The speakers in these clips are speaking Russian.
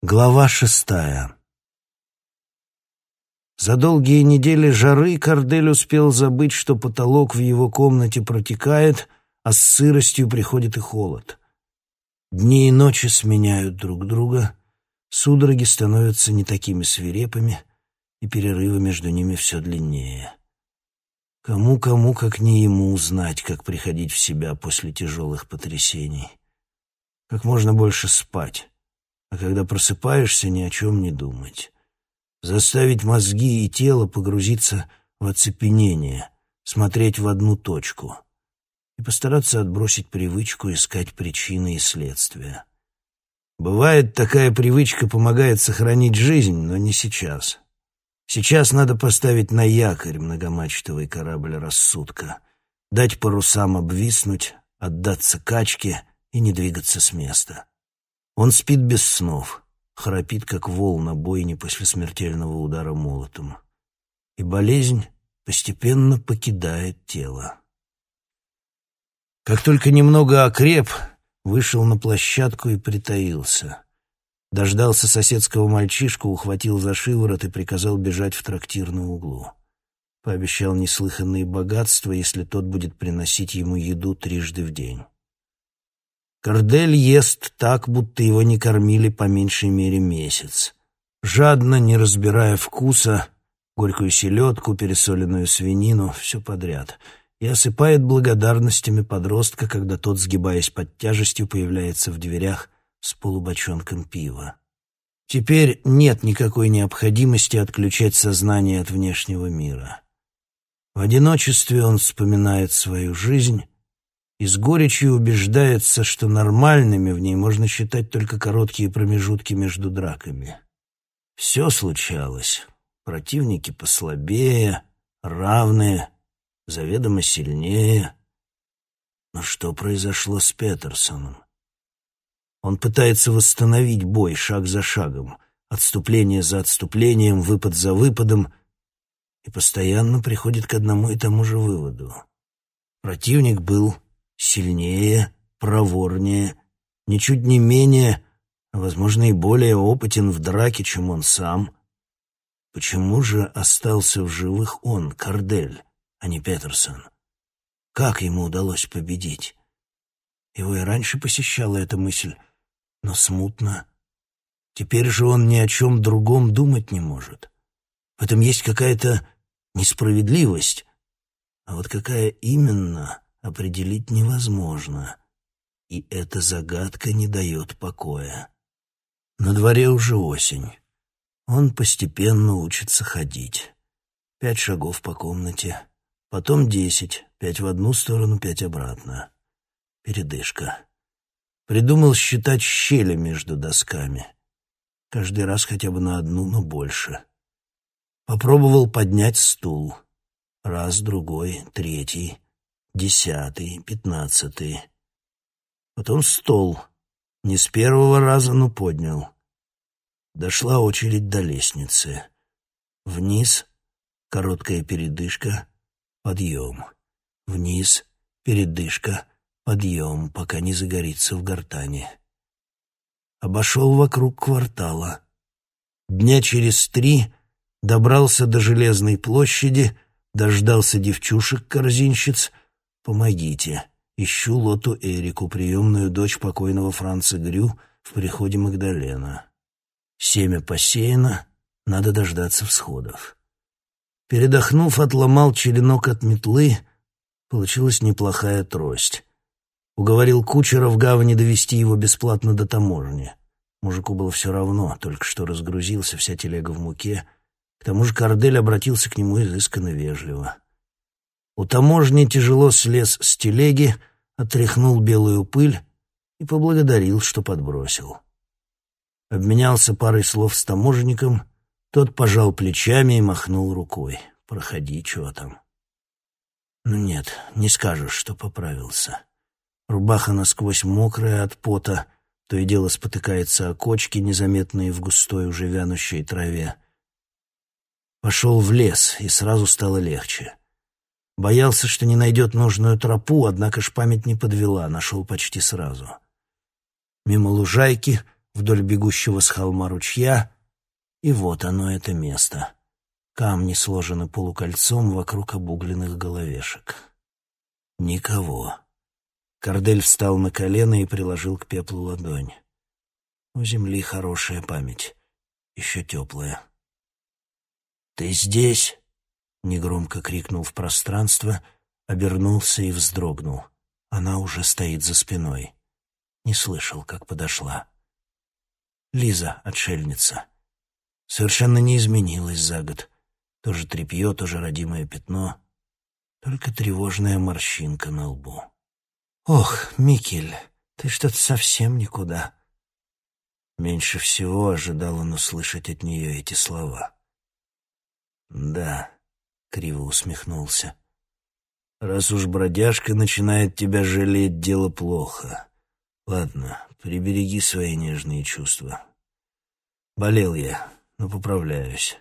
Глава шестая За долгие недели жары Кордель успел забыть, что потолок в его комнате протекает, а с сыростью приходит и холод. Дни и ночи сменяют друг друга, судороги становятся не такими свирепыми, и перерывы между ними все длиннее. Кому-кому, как не ему, узнать, как приходить в себя после тяжелых потрясений. Как можно больше спать а когда просыпаешься, ни о чем не думать. Заставить мозги и тело погрузиться в оцепенение, смотреть в одну точку и постараться отбросить привычку искать причины и следствия. Бывает, такая привычка помогает сохранить жизнь, но не сейчас. Сейчас надо поставить на якорь многомачтовый корабль рассудка, дать парусам обвиснуть, отдаться качке и не двигаться с места. Он спит без снов, храпит, как вол на бойне после смертельного удара молотом. И болезнь постепенно покидает тело. Как только немного окреп, вышел на площадку и притаился. Дождался соседского мальчишку, ухватил за шиворот и приказал бежать в трактир на углу. Пообещал неслыханные богатства, если тот будет приносить ему еду трижды в день. Кордель ест так, будто его не кормили по меньшей мере месяц. Жадно, не разбирая вкуса, горькую селедку, пересоленную свинину, все подряд. И осыпает благодарностями подростка, когда тот, сгибаясь под тяжестью, появляется в дверях с полубочонком пива. Теперь нет никакой необходимости отключать сознание от внешнего мира. В одиночестве он вспоминает свою жизнь, и с горечью убеждается, что нормальными в ней можно считать только короткие промежутки между драками. Все случалось. Противники послабее, равные, заведомо сильнее. Но что произошло с Петерсоном? Он пытается восстановить бой шаг за шагом, отступление за отступлением, выпад за выпадом, и постоянно приходит к одному и тому же выводу. Противник был сильнее, проворнее, ничуть не менее, а, возможно, и более опытен в драке, чем он сам. Почему же остался в живых он, Кардель, а не Петерсон? Как ему удалось победить? Его и раньше посещала эта мысль, но смутно. Теперь же он ни о чем другом думать не может. В этом есть какая-то несправедливость. А вот какая именно, определить невозможно, и эта загадка не дает покоя. На дворе уже осень. Он постепенно учится ходить. Пять шагов по комнате, потом десять, пять в одну сторону, пять обратно. Передышка. Придумал считать щели между досками. Каждый раз хотя бы на одну, но больше. Попробовал поднять стул. Раз, другой, третий десятый, пятнадцатый. Потом стол. Не с первого раза, но поднял. Дошла очередь до лестницы. Вниз — короткая передышка, подъем. Вниз — передышка, подъем, пока не загорится в гортане. Обошел вокруг квартала. Дня через три добрался до Железной площади, дождался девчушек-корзинщиц — Помогите. Ищу Лоту Эрику, приемную дочь покойного Франца Грю, в приходе Магдалена. Семя посеяно, надо дождаться всходов. Передохнув, отломал черенок от метлы, получилась неплохая трость. Уговорил кучера в гавани довести его бесплатно до таможни. Мужику было все равно, только что разгрузился, вся телега в муке. К тому же Кордель обратился к нему изысканно вежливо. У таможни тяжело слез с телеги, отряхнул белую пыль и поблагодарил, что подбросил. Обменялся парой слов с таможенником, тот пожал плечами и махнул рукой. «Проходи, чего там». Ну нет, не скажешь, что поправился. Рубаха насквозь мокрая от пота, то и дело спотыкается о кочки, незаметные в густой, уже вянущей траве. Пошел в лес, и сразу стало легче. Боялся, что не найдет нужную тропу, однако ж память не подвела, нашел почти сразу. Мимо лужайки, вдоль бегущего с холма ручья, и вот оно, это место. Камни сложены полукольцом вокруг обугленных головешек. Никого. Кордель встал на колено и приложил к пеплу ладонь. У земли хорошая память, еще теплая. «Ты здесь?» — негромко крикнул в пространство, обернулся и вздрогнул. Она уже стоит за спиной. Не слышал, как подошла. Лиза, отшельница. Совершенно не изменилась за год. Тоже тряпье, тоже родимое пятно. Только тревожная морщинка на лбу. «Ох, Микель, ты что-то совсем никуда». Меньше всего ожидал он услышать от нее эти слова. «Да», — криво усмехнулся. «Раз уж бродяжка начинает тебя жалеть, дело плохо. Ладно, прибереги свои нежные чувства. Болел я, но поправляюсь».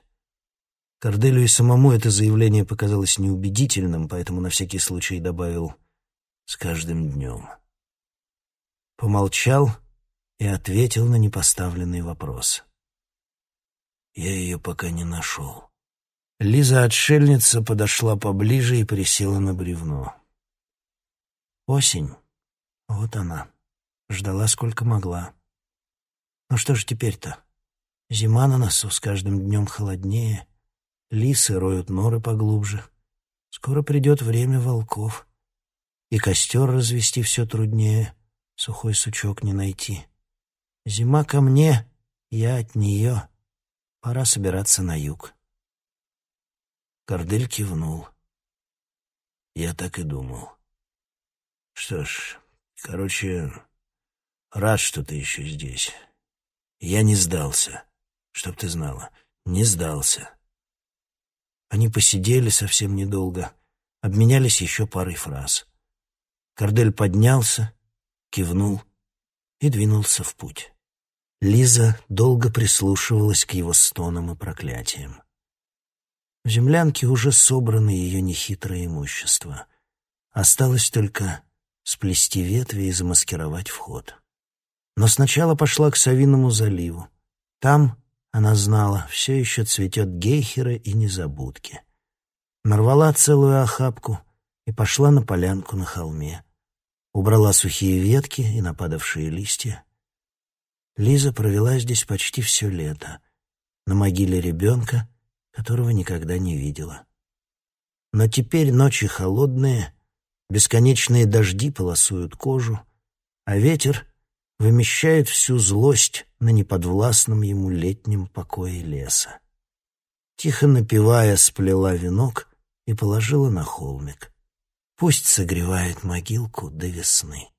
Корделю и самому это заявление показалось неубедительным, поэтому на всякий случай добавил «с каждым днем». Помолчал и ответил на непоставленный вопрос. «Я ее пока не нашел». Лиза-отшельница подошла поближе и присела на бревно. Осень. Вот она. Ждала сколько могла. Ну что же теперь-то? Зима на носу, с каждым днем холоднее. Лисы роют норы поглубже. Скоро придет время волков. И костер развести все труднее, сухой сучок не найти. Зима ко мне, я от нее. Пора собираться на юг. Кордель кивнул. Я так и думал. Что ж, короче, рад, что ты еще здесь. Я не сдался, чтоб ты знала, не сдался. Они посидели совсем недолго, обменялись еще парой фраз. Кордель поднялся, кивнул и двинулся в путь. Лиза долго прислушивалась к его стонам и проклятиям. В землянке уже собрано ее нехитрое имущество. Осталось только сплести ветви и замаскировать вход. Но сначала пошла к Савиному заливу. Там, она знала, все еще цветет гейхера и незабудки. Нарвала целую охапку и пошла на полянку на холме. Убрала сухие ветки и нападавшие листья. Лиза провела здесь почти все лето. На могиле ребенка — которого никогда не видела. Но теперь ночи холодные, бесконечные дожди полосуют кожу, а ветер вымещает всю злость на неподвластном ему летнем покое леса. Тихо напевая, сплела венок и положила на холмик. Пусть согревает могилку до весны.